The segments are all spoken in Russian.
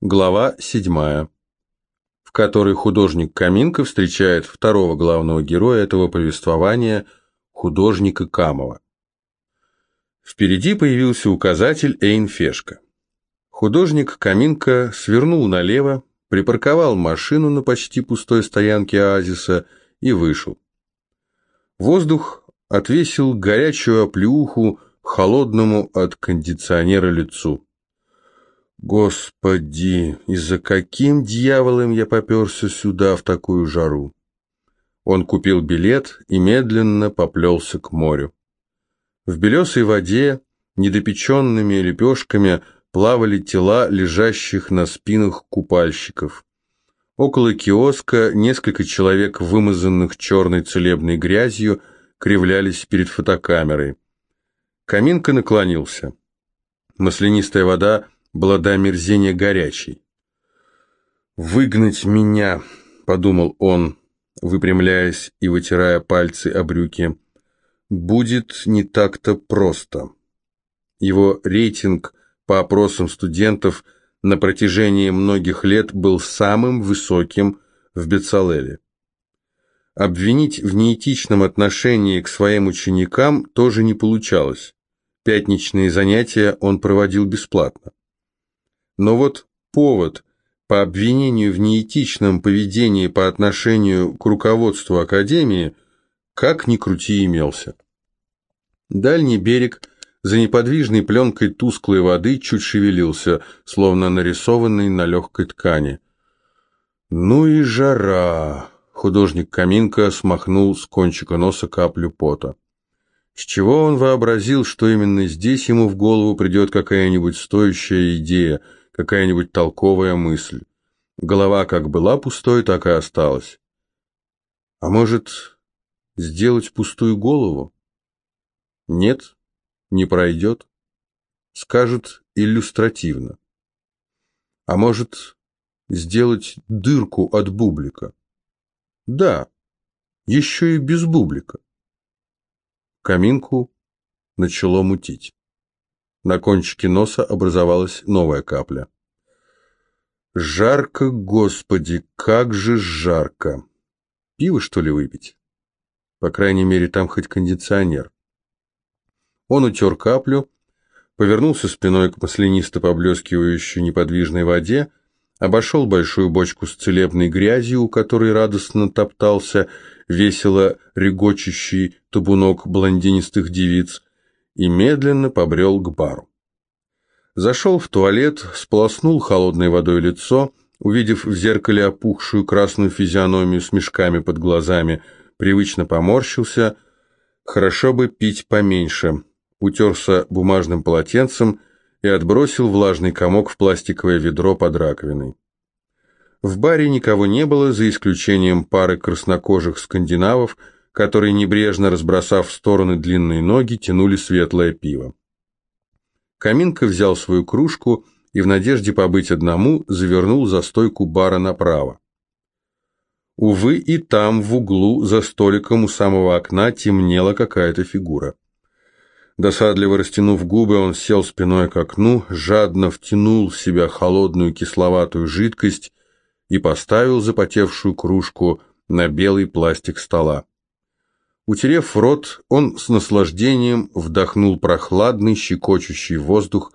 Глава 7, в которой художник Каминка встречает второго главного героя этого повествования, художника Камова. Впереди появился указатель Эйнфешка. Художник Каминка свернул налево, припарковал машину на почти пустой стоянке оазиса и вышел. Воздух отвесил горячую оплеуху холодному от кондиционера лицу. Господи, и за каким дьяволом я поперся сюда в такую жару? Он купил билет и медленно поплелся к морю. В белесой воде, недопеченными лепешками, плавали тела лежащих на спинах купальщиков. Около киоска несколько человек, вымазанных черной целебной грязью, кривлялись перед фотокамерой. Каминка наклонился. Маслянистая вода была до омерзения горячей. «Выгнать меня», — подумал он, выпрямляясь и вытирая пальцы о брюки, — «будет не так-то просто». Его рейтинг по опросам студентов на протяжении многих лет был самым высоким в Бецалеле. Обвинить в неэтичном отношении к своим ученикам тоже не получалось. Пятничные занятия он проводил бесплатно. Но вот повод по обвинению в неэтичном поведении по отношению к руководству Академии как ни крути имелся. Дальний берег за неподвижной пленкой тусклой воды чуть шевелился, словно нарисованный на легкой ткани. «Ну и жара!» — художник Каминка смахнул с кончика носа каплю пота. С чего он вообразил, что именно здесь ему в голову придет какая-нибудь стоящая идея — какая-нибудь толковая мысль. Голова как была пустой, так и осталась. А может, сделать пустую голову? Нет, не пройдет. Скажет иллюстративно. А может, сделать дырку от бублика? Да, еще и без бублика. Каминку начало мутить. На кончике носа образовалась новая капля. Жарко, господи, как же жарко. Пиво, что ли, выпить? По крайней мере, там хоть кондиционер. Он утер каплю, повернулся спиной к маслянисто поблескивающей неподвижной воде, обошел большую бочку с целебной грязью, у которой радостно топтался весело регочущий табунок блондинистых девиц, и медленно побрел к бару. Зашел в туалет, сполоснул холодной водой лицо, увидев в зеркале опухшую красную физиономию с мешками под глазами, привычно поморщился. Хорошо бы пить поменьше. Утерся бумажным полотенцем и отбросил влажный комок в пластиковое ведро под раковиной. В баре никого не было, за исключением пары краснокожих скандинавов, которые, небрежно разбросав в стороны длинные ноги, тянули светлое пиво. Каминка взял свою кружку и в надежде побыть одному завернул за стойку бара направо. Увы, и там, в углу, за столиком у самого окна, темнела какая-то фигура. Досадливо растянув губы, он сел спиной к окну, жадно втянул в себя холодную кисловатую жидкость и поставил запотевшую кружку на белый пластик стола. Утерев рот, он с наслаждением вдохнул прохладный, щекочущий воздух,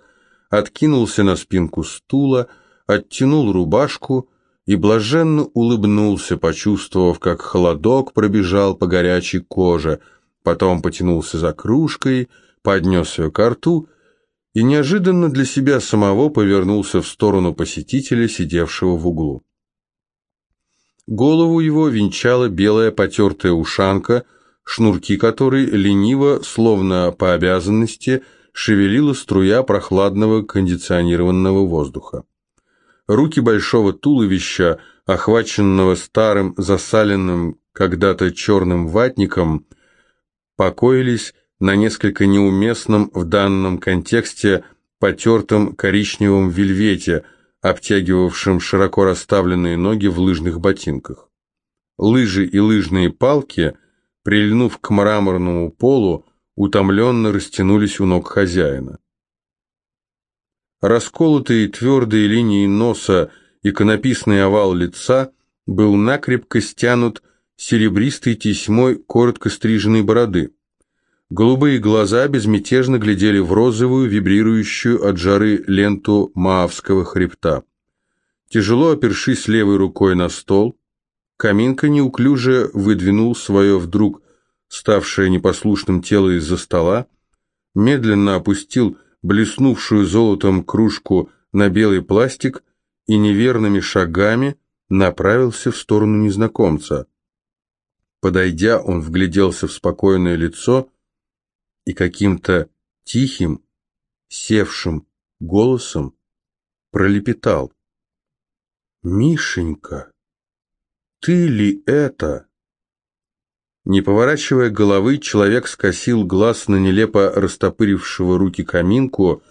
откинулся на спинку стула, оттянул рубашку и блаженно улыбнулся, почувствовав, как холодок пробежал по горячей коже, потом потянулся за кружкой, поднес ее к рту и неожиданно для себя самого повернулся в сторону посетителя, сидевшего в углу. Голову его венчала белая потертая ушанка – шнурки которой лениво, словно по обязанности, шевелила струя прохладного кондиционированного воздуха. Руки большого туловища, охваченного старым засаленным когда-то черным ватником, покоились на несколько неуместном в данном контексте потертом коричневом вельвете, обтягивавшем широко расставленные ноги в лыжных ботинках. Лыжи и лыжные палки прильнув к мраморному полу, утомленно растянулись у ног хозяина. Расколотые твердые линии носа иконописный овал лица был накрепко стянут серебристой тесьмой коротко стриженной бороды. Голубые глаза безмятежно глядели в розовую, вибрирующую от жары ленту Маавского хребта. Тяжело опершись левой рукой на стол, Каминка неуклюже выдвинул свое вдруг ставшее непослушным тело из-за стола, медленно опустил блеснувшую золотом кружку на белый пластик и неверными шагами направился в сторону незнакомца. Подойдя, он вгляделся в спокойное лицо и каким-то тихим, севшим голосом пролепетал. «Мишенька, ты ли это?» Не поворачивая головы, человек скосил глаз на нелепо растопырившего руки каминку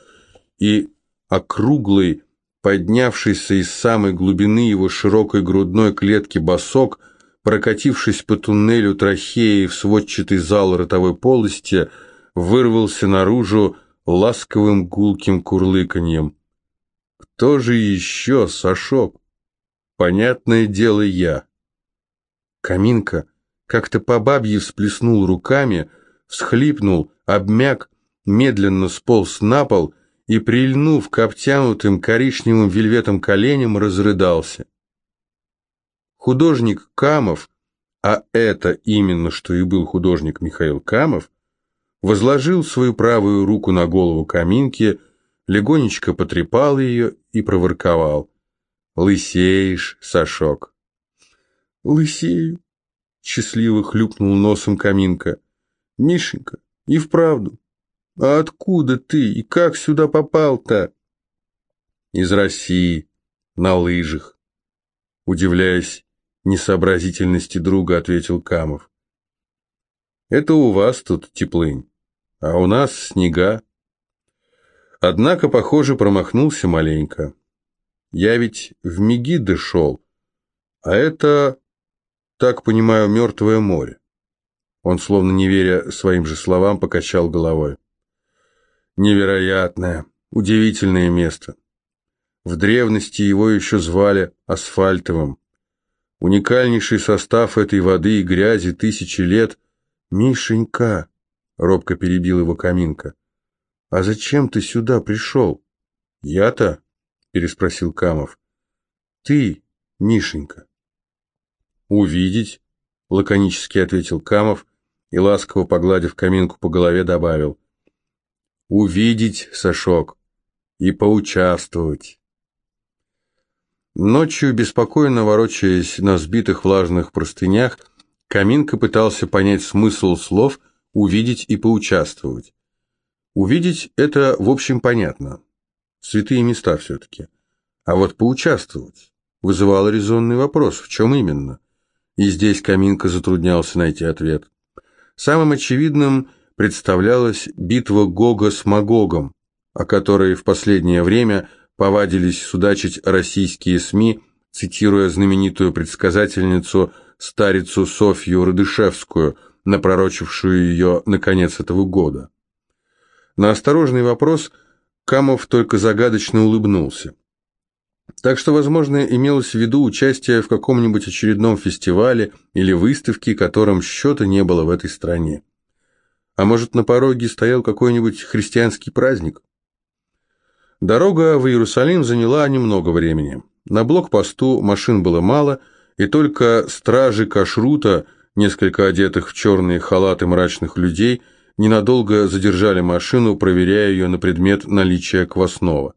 и округлый, поднявшийся из самой глубины его широкой грудной клетки босок, прокатившись по туннелю трахеи в сводчатый зал ротовой полости, вырвался наружу ласковым гулким курлыканьем. «Кто же еще, Сашок?» «Понятное дело, я». Каминка как-то по бабье всплеснул руками, всхлипнул, обмяк, медленно сполз на пол и, прильнув к обтянутым коричневым вельветом коленям, разрыдался. Художник Камов, а это именно что и был художник Михаил Камов, возложил свою правую руку на голову Каминки, легонечко потрепал ее и проворковал. «Лысеешь, Сашок!» «Лысею!» Счастливо хлюпнул носом Каминка. «Мишенька, и вправду, а откуда ты и как сюда попал-то?» «Из России, на лыжах», — удивляясь несообразительности друга, ответил Камов. «Это у вас тут теплынь, а у нас снега». Однако, похоже, промахнулся маленько. Я ведь в Мегиды шел, а это так понимаю, мертвое море. Он, словно не веря своим же словам, покачал головой. Невероятное, удивительное место. В древности его еще звали асфальтовым. Уникальнейший состав этой воды и грязи тысячи лет. Мишенька, робко перебил его Каминка. А зачем ты сюда пришел? Я-то? переспросил Камов. Ты, Мишенька. «Увидеть», — лаконически ответил Камов и, ласково погладив каминку по голове, добавил. «Увидеть, Сашок, и поучаствовать». Ночью, беспокойно ворочаясь на сбитых влажных простынях, Каминка пытался понять смысл слов «увидеть» и «поучаствовать». Увидеть – это, в общем, понятно. Святые места все-таки. А вот поучаствовать вызывало резонный вопрос, в чем именно? И здесь Каминка затруднялся найти ответ. Самым очевидным представлялась битва Гога с Магогом, о которой в последнее время повадились судачить российские СМИ, цитируя знаменитую предсказательницу старицу Софью Радышевскую, напророчившую ее на конец этого года. На осторожный вопрос Камов только загадочно улыбнулся. Так что, возможно, имелось в виду участие в каком-нибудь очередном фестивале или выставке, которым счета не было в этой стране. А может, на пороге стоял какой-нибудь христианский праздник? Дорога в Иерусалим заняла немного времени. На блокпосту машин было мало, и только стражи кашрута, несколько одетых в черные халаты мрачных людей, ненадолго задержали машину, проверяя ее на предмет наличия квасного.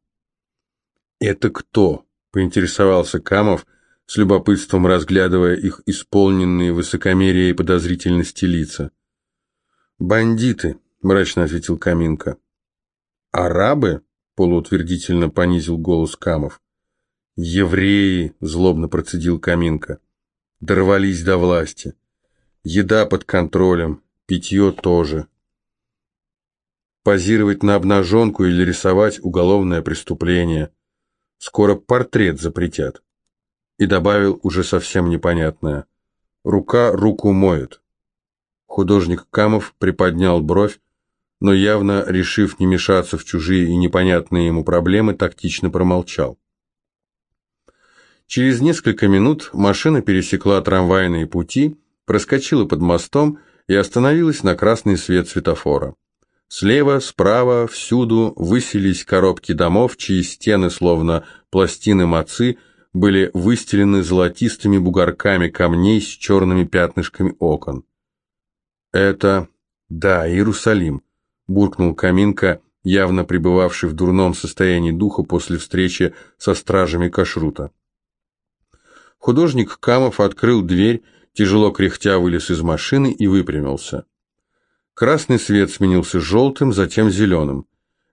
«Это кто?» – поинтересовался Камов, с любопытством разглядывая их исполненные высокомерия и подозрительности лица. «Бандиты», – мрачно ответил Каминка. «Арабы?» – полуутвердительно понизил голос Камов. «Евреи!» – злобно процедил Каминка. «Дорвались до власти. Еда под контролем, питье тоже. Позировать на обнаженку или рисовать – уголовное преступление». Скоро портрет запретят. И добавил уже совсем непонятное. Рука руку моет. Художник Камов приподнял бровь, но явно, решив не мешаться в чужие и непонятные ему проблемы, тактично промолчал. Через несколько минут машина пересекла трамвайные пути, проскочила под мостом и остановилась на красный свет светофора. Слева, справа, всюду высились коробки домов, чьи стены, словно пластины мацы, были выстелены золотистыми бугорками камней с черными пятнышками окон. «Это... да, Иерусалим», — буркнул Каминка, явно пребывавший в дурном состоянии духа после встречи со стражами кашрута. Художник Камов открыл дверь, тяжело кряхтя вылез из машины и выпрямился. Красный свет сменился желтым, затем зеленым.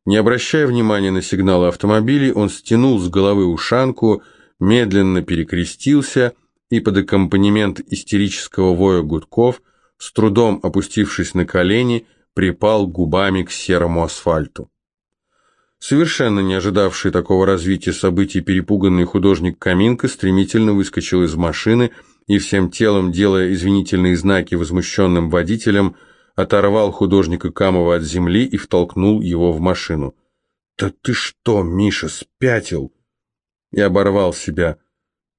Не обращая внимания на сигналы автомобилей, он стянул с головы ушанку, медленно перекрестился и под аккомпанемент истерического воя гудков, с трудом опустившись на колени, припал губами к серому асфальту. Совершенно не ожидавший такого развития событий перепуганный художник Каминка стремительно выскочил из машины и всем телом, делая извинительные знаки возмущенным водителям, оторвал художника Камова от земли и втолкнул его в машину. «Да ты что, Миша, спятил?» И оборвал себя.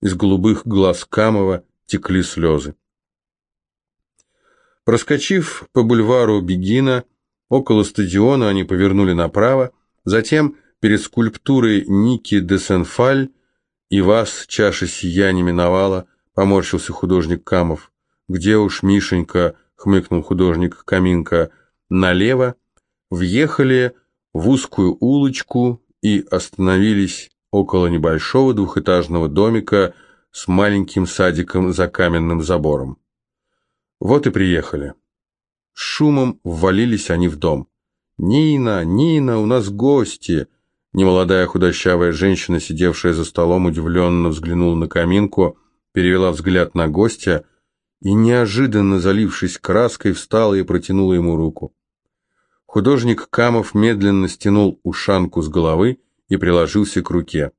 Из голубых глаз Камова текли слезы. Проскочив по бульвару Бегина, около стадиона они повернули направо, затем перед скульптурой Ники де Сенфаль и вас чаша сия не миновала, поморщился художник Камов. Где уж, Мишенька, хмыкнул художник Каминка, налево, въехали в узкую улочку и остановились около небольшого двухэтажного домика с маленьким садиком за каменным забором. Вот и приехали. С шумом ввалились они в дом. «Нина, Нина, у нас гости!» Немолодая худощавая женщина, сидевшая за столом, удивленно взглянула на каминку, перевела взгляд на гостя и, неожиданно залившись краской, встала и протянула ему руку. Художник Камов медленно стянул ушанку с головы и приложился к руке.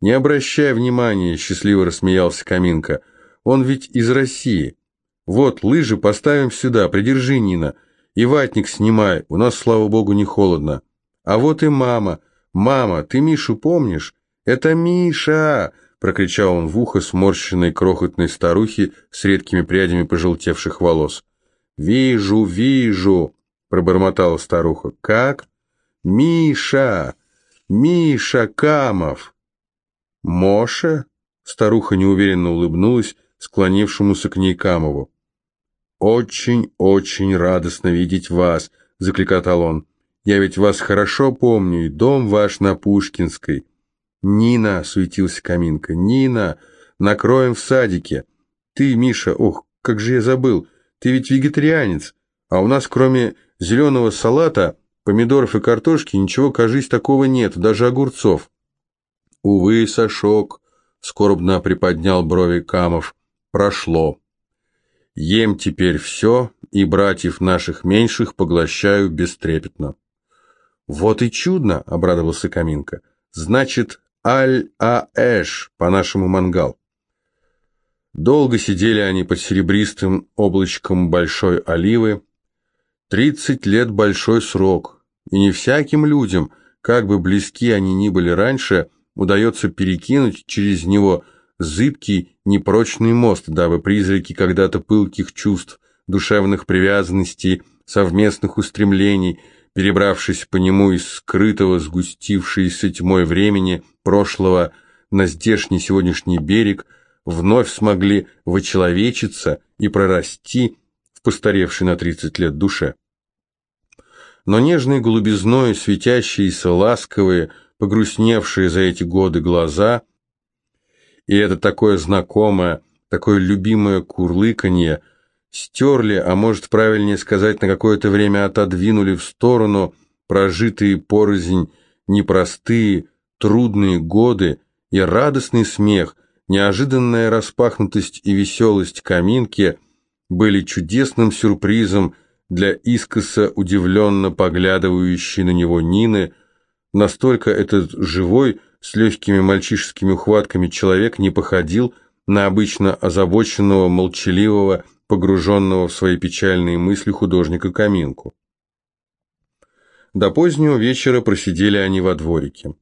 «Не обращай внимания», — счастливо рассмеялся Каминка, — «он ведь из России. Вот, лыжи поставим сюда, придержи, Нина, и ватник снимай, у нас, слава богу, не холодно. А вот и мама. Мама, ты Мишу помнишь? Это Миша!» Прокричал он в ухо сморщенной крохотной старухи с редкими прядями пожелтевших волос. «Вижу, вижу!» — пробормотала старуха. «Как?» «Миша! Миша Камов!» «Моша?» — старуха неуверенно улыбнулась склонившемуся к ней Камову. «Очень-очень радостно видеть вас!» — закликотал он. «Я ведь вас хорошо помню, и дом ваш на Пушкинской». «Нина!» — суетился Каминка. «Нина! Накроем в садике!» «Ты, Миша, ох, как же я забыл! Ты ведь вегетарианец, а у нас кроме зеленого салата, помидоров и картошки ничего, кажись, такого нет, даже огурцов». «Увы, Сашок!» — скорбно приподнял брови Камов. «Прошло. Ем теперь все, и братьев наших меньших поглощаю бестрепетно». «Вот и чудно!» — обрадовался Каминка. «Значит, Аль-Аэш, по-нашему мангал. Долго сидели они под серебристым облачком большой оливы. Тридцать лет большой срок, и не всяким людям, как бы близки они ни были раньше, удается перекинуть через него зыбкий, непрочный мост, дабы призраки когда-то пылких чувств, душевных привязанностей, совместных устремлений – перебравшись по нему из скрытого, сгустившейся тьмой времени прошлого на здешний сегодняшний берег, вновь смогли вочеловечиться и прорасти в постаревшей на 30 лет душе. Но нежной голубизной, светящиеся, ласковые, погрустневшие за эти годы глаза, и это такое знакомое, такое любимое курлыканье – стерли, а может правильнее сказать, на какое-то время отодвинули в сторону прожитые порознь непростые, трудные годы и радостный смех, неожиданная распахнутость и веселость каминки были чудесным сюрпризом для искоса удивленно поглядывающей на него Нины, настолько этот живой, с легкими мальчишескими ухватками человек не походил на обычно озабоченного, молчаливого, погруженного в свои печальные мысли художника Каминку. До позднего вечера просидели они во дворике.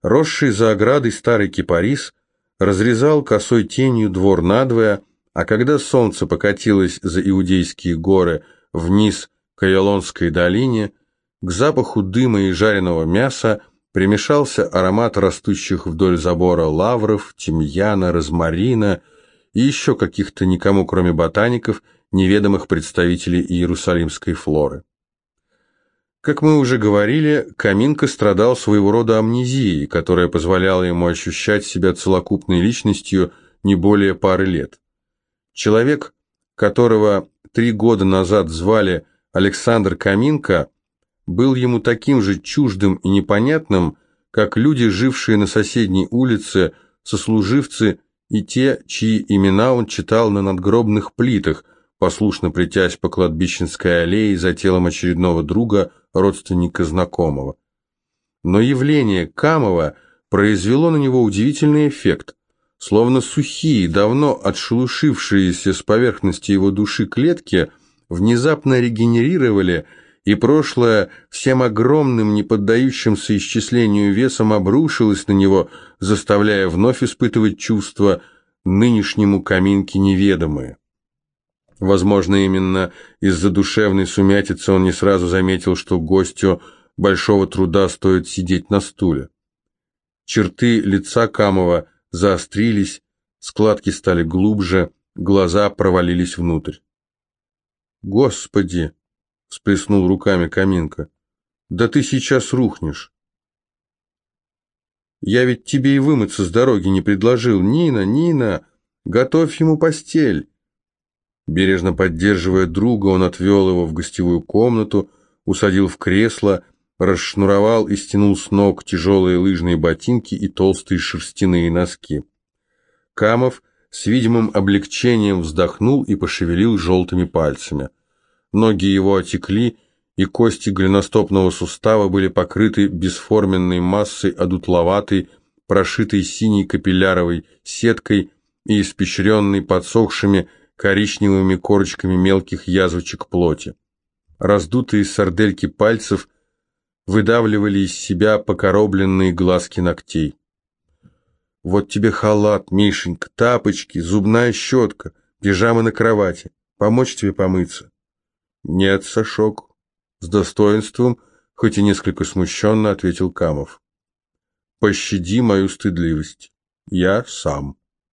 Росший за оградой старый кипарис разрезал косой тенью двор надвое, а когда солнце покатилось за Иудейские горы вниз к Айолонской долине, к запаху дыма и жареного мяса примешался аромат растущих вдоль забора лавров, тимьяна, розмарина и еще каких-то никому, кроме ботаников, неведомых представителей иерусалимской флоры. Как мы уже говорили, Каминка страдал своего рода амнезией, которая позволяла ему ощущать себя целокупной личностью не более пары лет. Человек, которого три года назад звали Александр Каминка, был ему таким же чуждым и непонятным, как люди, жившие на соседней улице, сослуживцы и те, чьи имена он читал на надгробных плитах, послушно плетясь по кладбищенской аллее за телом очередного друга, родственника знакомого. Но явление Камова произвело на него удивительный эффект. Словно сухие, давно отшелушившиеся с поверхности его души клетки внезапно регенерировали, и прошлое всем огромным, не поддающимся исчислению весом обрушилось на него, заставляя вновь испытывать чувства нынешнему каминке неведомые. Возможно, именно из-за душевной сумятицы он не сразу заметил, что гостю большого труда стоит сидеть на стуле. Черты лица Камова заострились, складки стали глубже, глаза провалились внутрь. «Господи!» — всплеснул руками Каминка. «Да ты сейчас рухнешь!» «Я ведь тебе и вымыться с дороги не предложил. Нина, Нина, готовь ему постель!» Бережно поддерживая друга, он отвел его в гостевую комнату, усадил в кресло, расшнуровал и стянул с ног тяжелые лыжные ботинки и толстые шерстяные носки. Камов с видимым облегчением вздохнул и пошевелил желтыми пальцами. Ноги его отекли, и кости голеностопного сустава были покрыты бесформенной массой одутловатой, прошитой синей капилляровой сеткой и испещренной подсохшими, коричневыми корочками мелких язвочек плоти. Раздутые сардельки пальцев выдавливали из себя покоробленные глазки ногтей. «Вот тебе халат, Мишенька, тапочки, зубная щетка, пижама на кровати. Помочь тебе помыться?» «Нет, Сашок», — с достоинством, хоть и несколько смущенно ответил Камов. «Пощади мою стыдливость. Я сам».